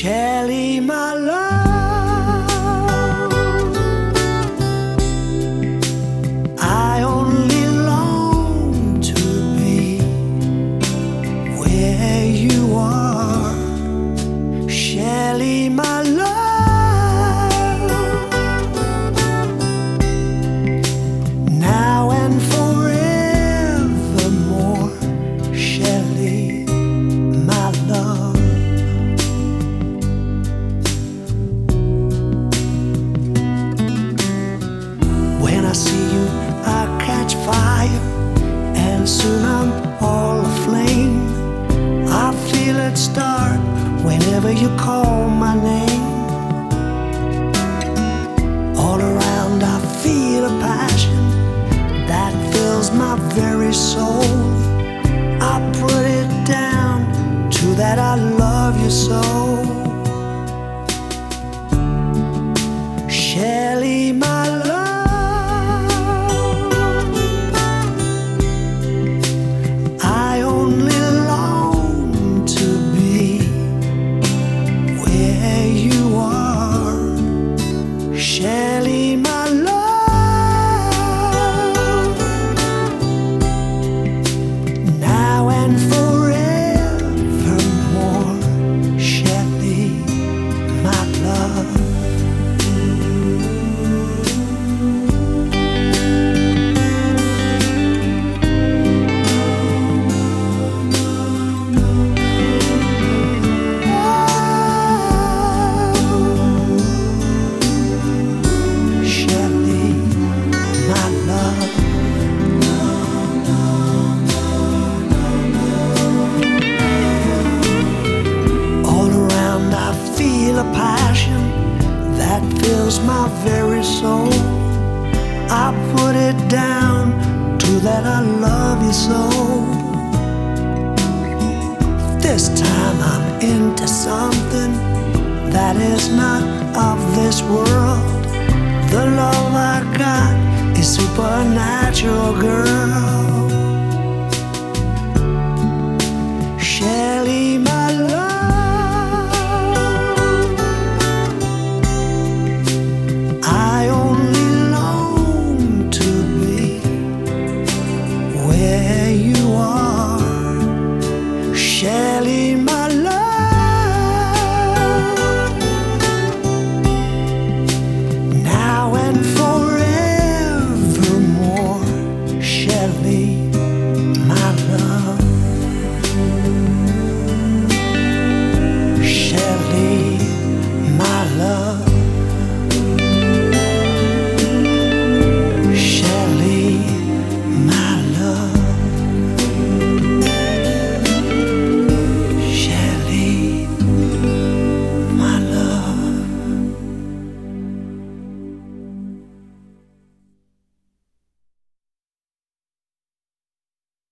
Shelly, my love. I see you, I catch fire, and soon I'm all aflame. I feel it start whenever you call my name. All around, I feel a passion that fills my very soul. Where you fills my very soul. I put it down to that I love you so. This time I'm into something that is not of this world. The love I got is supernatural, girl. way you are.